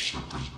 してい